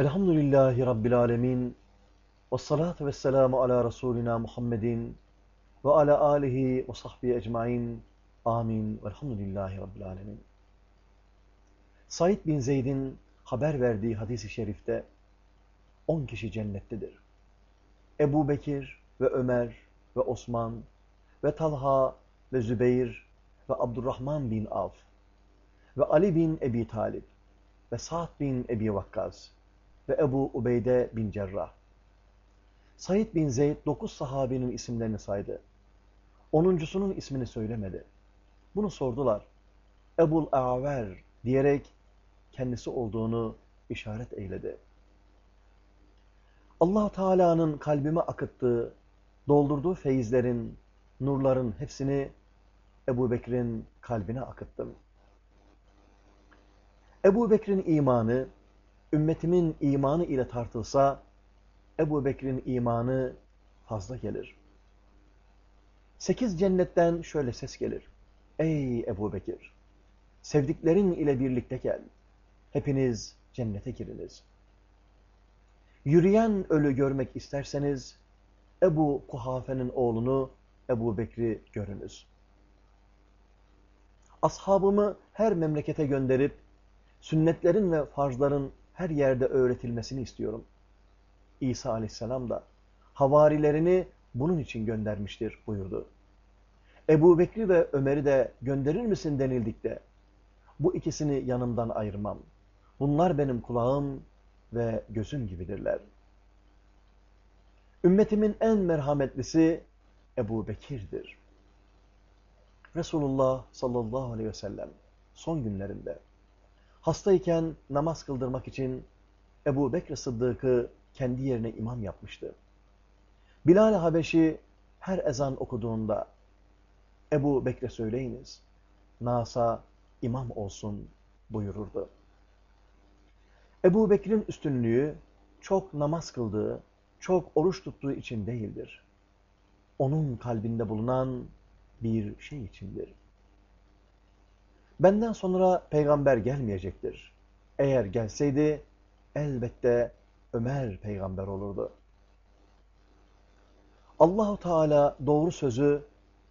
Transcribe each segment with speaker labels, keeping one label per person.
Speaker 1: Elhamdülillahi Rabbil Alemin. Ve salatu ve selamu ala Resulina Muhammedin ve ala alihi ve sahbihi ecmain. Amin. Velhamdülillahi Rabbil Alemin. Said bin Zeyd'in haber verdiği hadis-i şerifte 10 kişi cennettedir. Ebu Bekir ve Ömer ve Osman ve Talha ve Zübeyir ve Abdurrahman bin Avf ve Ali bin Ebi Talib ve Sa'd bin Ebi Vakkas ve Ebu Ubeyde bin Cerrah. Said bin Zeyd dokuz sahabinin isimlerini saydı. Onuncusunun ismini söylemedi. Bunu sordular. Ebul Aver diyerek kendisi olduğunu işaret eyledi. allah Teala'nın kalbime akıttığı, doldurduğu feyizlerin, nurların hepsini Ebu Bekir'in kalbine akıttım. Ebu Bekir'in imanı, ümmetimin imanı ile tartılsa, Ebu Bekir'in imanı fazla gelir. Sekiz cennetten şöyle ses gelir. Ey Ebu Bekir! Sevdiklerin ile birlikte gel. Hepiniz cennete giriniz. Yürüyen ölü görmek isterseniz, Ebu Kuhafe'nin oğlunu Ebu Bekir'i görünüz. Ashabımı her memlekete gönderip, sünnetlerin ve farzların her yerde öğretilmesini istiyorum. İsa aleyhisselam da havarilerini bunun için göndermiştir buyurdu. Ebu Bekri ve Ömer'i de gönderir misin denildikte, bu ikisini yanımdan ayırmam. Bunlar benim kulağım ve gözüm gibidirler. Ümmetimin en merhametlisi Ebu Bekir'dir. Resulullah sallallahu aleyhi ve sellem son günlerinde hastayken namaz kıldırmak için Ebu Bekir Sıddık'ı kendi yerine imam yapmıştı. Bilal-i Habeşi her ezan okuduğunda Ebu Bekre söyleyiniz, Nas'a imam olsun buyururdu. Ebu Bekir'in üstünlüğü çok namaz kıldığı, çok oruç tuttuğu için değildir. Onun kalbinde bulunan bir şey içindir. Benden sonra peygamber gelmeyecektir. Eğer gelseydi elbette Ömer peygamber olurdu. Allahu Teala doğru sözü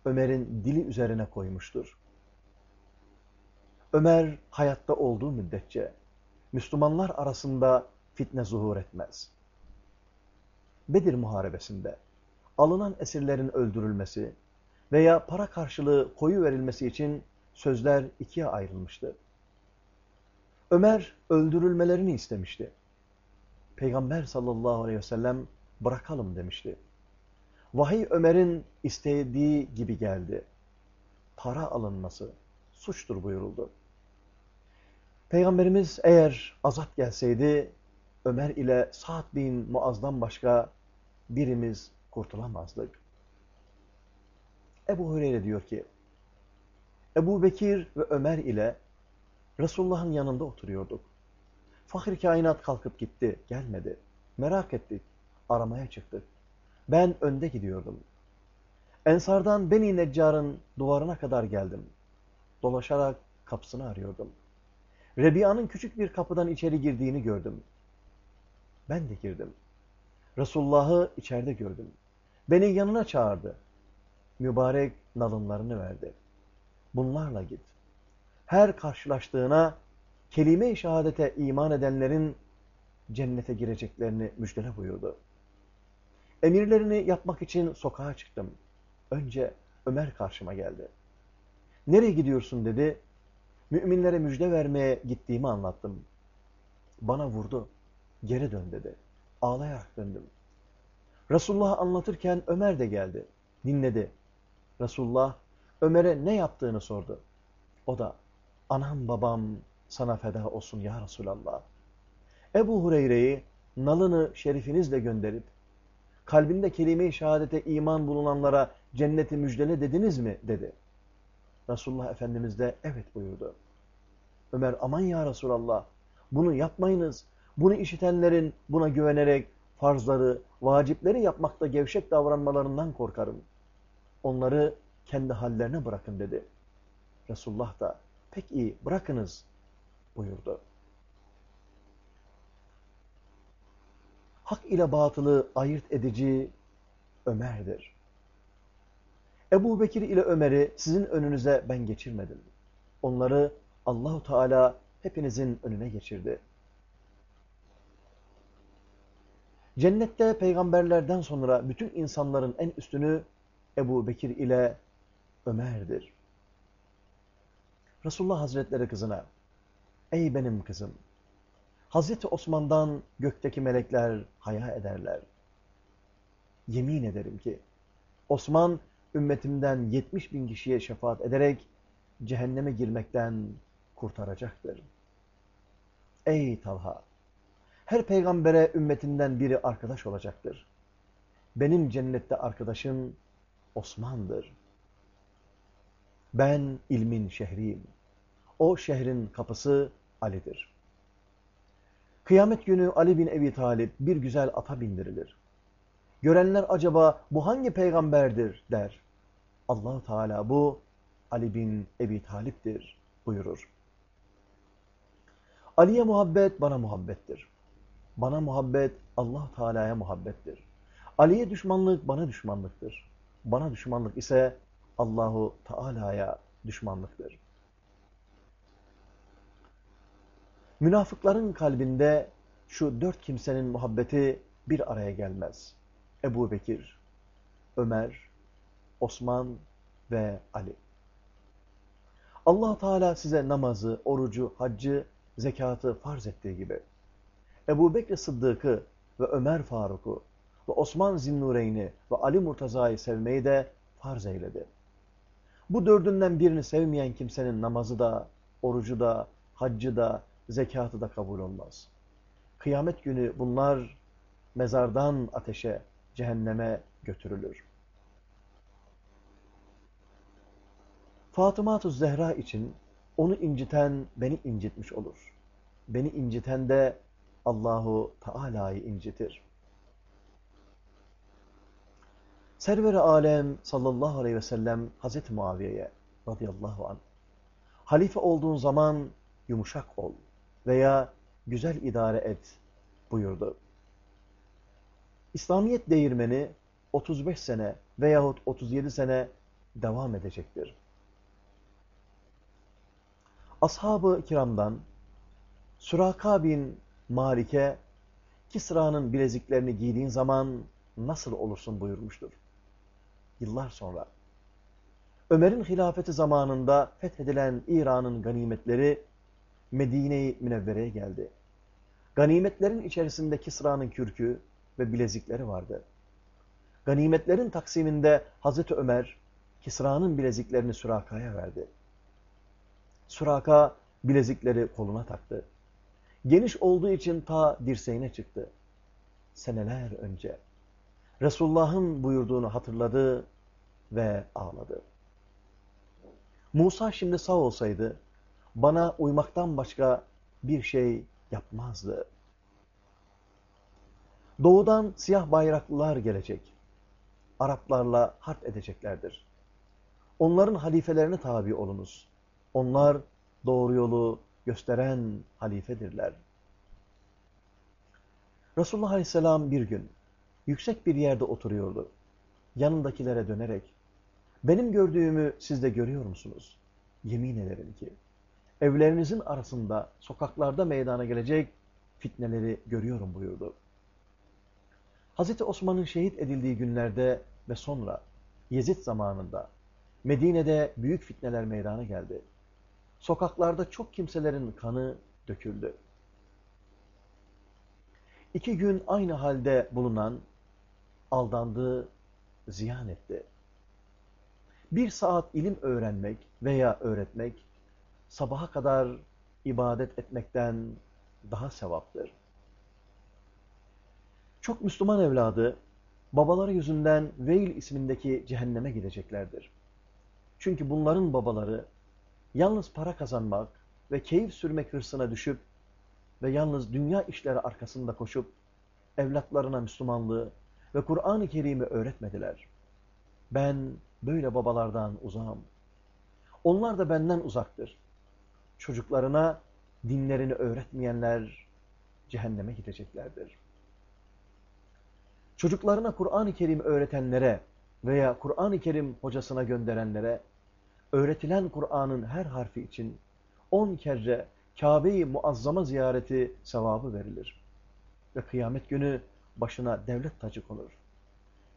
Speaker 1: Ömer'in dili üzerine koymuştur. Ömer hayatta olduğu müddetçe Müslümanlar arasında fitne zuhur etmez. Bedir Muharebesi'nde alınan esirlerin öldürülmesi veya para karşılığı koyu verilmesi için sözler ikiye ayrılmıştı. Ömer öldürülmelerini istemişti. Peygamber sallallahu aleyhi ve sellem bırakalım demişti. Vahiy Ömer'in istediği gibi geldi. Para alınması suçtur buyuruldu. Peygamberimiz eğer azat gelseydi Ömer ile Sa'd bin Muaz'dan başka birimiz kurtulamazdık. Ebu Hureyre diyor ki Ebu Bekir ve Ömer ile Resulullah'ın yanında oturuyorduk. Fahir kainat kalkıp gitti, gelmedi. Merak ettik, aramaya çıktık. Ben önde gidiyordum. Ensardan Beni Neccar'ın duvarına kadar geldim. Dolaşarak kapısını arıyordum. Rebiya'nın küçük bir kapıdan içeri girdiğini gördüm. Ben de girdim. Resulullah'ı içeride gördüm. Beni yanına çağırdı. Mübarek nalınlarını verdi. Bunlarla git. Her karşılaştığına kelime-i şehadete iman edenlerin cennete gireceklerini müjdele buyurdu. Emirlerini yapmak için sokağa çıktım. Önce Ömer karşıma geldi. Nereye gidiyorsun dedi. Müminlere müjde vermeye gittiğimi anlattım. Bana vurdu. Geri dön dedi. Ağlayarak döndüm. Resulullah anlatırken Ömer de geldi. Dinledi. Resulullah Ömer'e ne yaptığını sordu. O da anam babam sana feda olsun ya Resulallah. Ebu Hureyre'yi nalını şerifinizle gönderip kalbinde kelime-i şehadete iman bulunanlara cenneti müjdele dediniz mi? dedi. Resulullah Efendimiz de evet buyurdu. Ömer aman ya Resulallah bunu yapmayınız. Bunu işitenlerin buna güvenerek farzları, vacipleri yapmakta gevşek davranmalarından korkarım. Onları kendi hallerine bırakın dedi. Resulullah da pek iyi bırakınız buyurdu. hak ile batılı ayırt edici Ömer'dir. Ebu Bekir ile Ömer'i sizin önünüze ben geçirmedim. Onları Allahu Teala hepinizin önüne geçirdi. Cennette peygamberlerden sonra bütün insanların en üstünü Ebu Bekir ile Ömer'dir. Resulullah Hazretleri kızına, ey benim kızım, Hazreti Osman'dan gökteki melekler haya ederler. Yemin ederim ki, Osman ümmetimden 70 bin kişiye şefaat ederek cehenneme girmekten kurtaracaktır. Ey Talha! Her peygambere ümmetinden biri arkadaş olacaktır. Benim cennette arkadaşım Osman'dır. Ben ilmin şehriyim. O şehrin kapısı Ali'dir. Kıyamet günü Ali bin Ebi Talip bir güzel ata bindirilir. Görenler acaba bu hangi peygamberdir der. allah Teala bu Ali bin Ebi Talip'tir buyurur. Ali'ye muhabbet bana muhabbettir. Bana muhabbet allah Teala'ya muhabbettir. Ali'ye düşmanlık bana düşmanlıktır. Bana düşmanlık ise Allahu Teala'ya düşmanlıktır. Münafıkların kalbinde şu dört kimsenin muhabbeti bir araya gelmez. Ebu Bekir, Ömer, Osman ve Ali. allah Teala size namazı, orucu, haccı, zekatı farz ettiği gibi Ebu Bekir Sıddık'ı ve Ömer Faruk'u ve Osman Zinnureyn'i ve Ali Murtaza'yı sevmeyi de farz eyledi. Bu dördünden birini sevmeyen kimsenin namazı da, orucu da, haccı da, zekatı da kabul olmaz. Kıyamet günü bunlar mezardan ateşe, cehenneme götürülür. Fatıma-tü Zehra için onu inciten beni incitmiş olur. Beni inciten de Allahu Teala'yı incitir. Server-i Alem sallallahu aleyhi ve sellem Hazreti Muaviye'ye radıyallahu anh halife olduğun zaman yumuşak ol veya güzel idare et buyurdu. İslamiyet değirmeni 35 sene veyahut 37 sene devam edecektir. Ashab-ı kiramdan Suraka bin Malik'e Kisra'nın bileziklerini giydiğin zaman nasıl olursun buyurmuştur. Yıllar sonra Ömer'in hilafeti zamanında fethedilen İran'ın ganimetleri Medine-i Münevvere'ye geldi. Ganimetlerin içerisinde Kisra'nın kürkü ve bilezikleri vardı. Ganimetlerin taksiminde Hazreti Ömer Kisra'nın bileziklerini Suraka'ya verdi. Suraka bilezikleri koluna taktı. Geniş olduğu için ta dirseğine çıktı. Seneler önce Resulullah'ın buyurduğunu hatırladı ve ağladı. Musa şimdi sağ olsaydı bana uymaktan başka bir şey yapmazdı. Doğudan siyah bayraklılar gelecek. Araplarla harp edeceklerdir. Onların halifelerine tabi olunuz. Onlar doğru yolu gösteren halifedirler. Resulullah Aleyhisselam bir gün yüksek bir yerde oturuyordu. Yanındakilere dönerek, benim gördüğümü siz de görüyor musunuz? Yemin ederim ki, evlerinizin arasında, sokaklarda meydana gelecek fitneleri görüyorum buyurdu. Hazreti Osman'ın şehit edildiği günlerde ve sonra Yezid zamanında Medine'de büyük fitneler meydana geldi. Sokaklarda çok kimselerin kanı döküldü. İki gün aynı halde bulunan aldandı, ziyan etti. Bir saat ilim öğrenmek veya öğretmek sabaha kadar ibadet etmekten daha sevaptır. Çok Müslüman evladı babaları yüzünden Veil ismindeki cehenneme gideceklerdir. Çünkü bunların babaları yalnız para kazanmak ve keyif sürmek hırsına düşüp ve yalnız dünya işleri arkasında koşup evlatlarına Müslümanlığı ve Kur'an-ı Kerim'i öğretmediler. Ben böyle babalardan uzağım. Onlar da benden uzaktır. Çocuklarına dinlerini öğretmeyenler cehenneme gideceklerdir. çocuklarına Kur'an-ı Kerim öğretenlere veya Kur'an-ı Kerim hocasına gönderenlere öğretilen Kur'an'ın her harfi için on kere Kabe-i Muazzama ziyareti sevabı verilir. Ve kıyamet günü başına devlet tacı konur.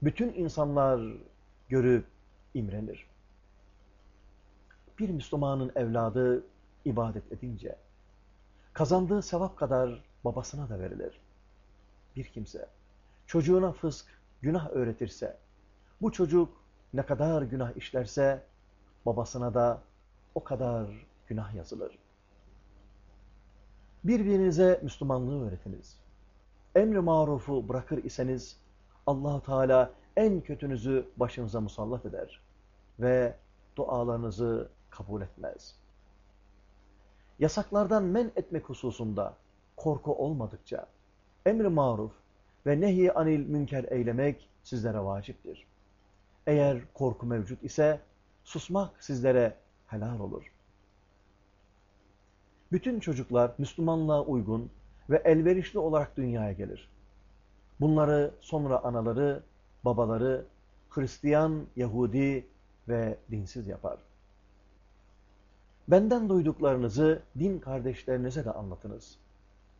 Speaker 1: Bütün insanlar görüp imrenir. Bir Müslümanın evladı ibadet edince, kazandığı sevap kadar babasına da verilir. Bir kimse çocuğuna fısk, günah öğretirse, bu çocuk ne kadar günah işlerse, babasına da o kadar günah yazılır. Birbirinize Müslümanlığı öğretiniz. Emri marufu bırakır iseniz, allah Teala en kötünüzü başınıza musallat eder ve dualarınızı kabul etmez. Yasaklardan men etmek hususunda korku olmadıkça, emri maruf ve nehi anil münker eylemek sizlere vaciptir. Eğer korku mevcut ise susmak sizlere helal olur. Bütün çocuklar Müslümanlığa uygun ve elverişli olarak dünyaya gelir. Bunları sonra anaları, babaları Hristiyan, Yahudi ve dinsiz yapar. Benden duyduklarınızı din kardeşlerinize de anlatınız.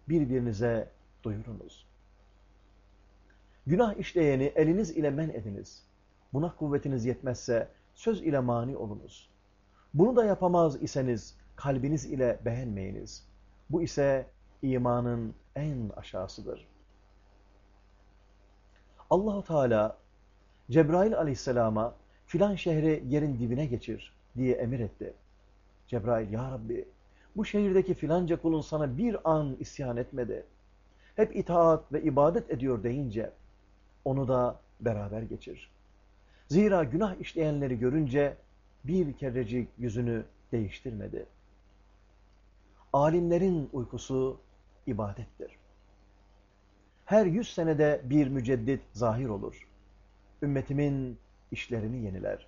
Speaker 1: Birbirinize duyurunuz. Günah işleyeni eliniz ile men ediniz. Buna kuvvetiniz yetmezse söz ile mani olunuz. Bunu da yapamaz iseniz kalbiniz ile beğenmeyiniz. Bu ise imanın en aşağısıdır. Allahu Teala Cebrail aleyhisselama filan şehri yerin dibine geçir diye emir etti. Cebrail ya Rabbi bu şehirdeki filanca kulun sana bir an isyan etmedi. Hep itaat ve ibadet ediyor deyince onu da beraber geçir. Zira günah işleyenleri görünce bir kerecik yüzünü değiştirmedi. Alimlerin uykusu ibadettir. Her yüz senede bir müceddit zahir olur. Ümmetimin işlerini yeniler.